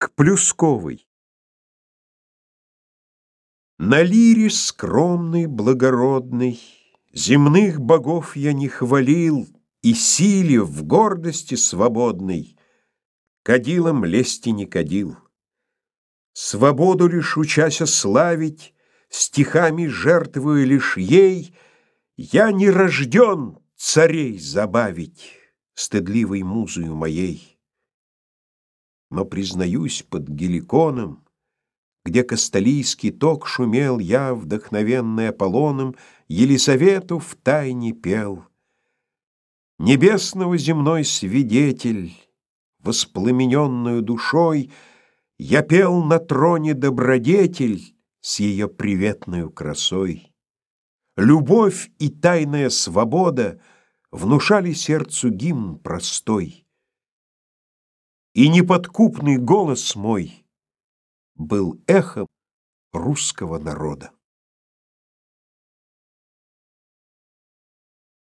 К Плюсковой На лире скромной, благородной Земных богов я не хвалил И силе в гордости свободной Кадилом лести не кадил. Свободу лишь учася славить, Стихами жертвую лишь ей, Я не рожден царей забавить Стыдливой музою моей. Но, признаюсь, под геликоном, Где Касталийский ток шумел, Я, вдохновенный Аполлоном, Елисавету в тайне пел. Небесного земной свидетель, Воспламененную душой, Я пел на троне добродетель С ее приветною красой. Любовь и тайная свобода Внушали сердцу гимн простой. И неподкупный голос мой был эхом русского народа.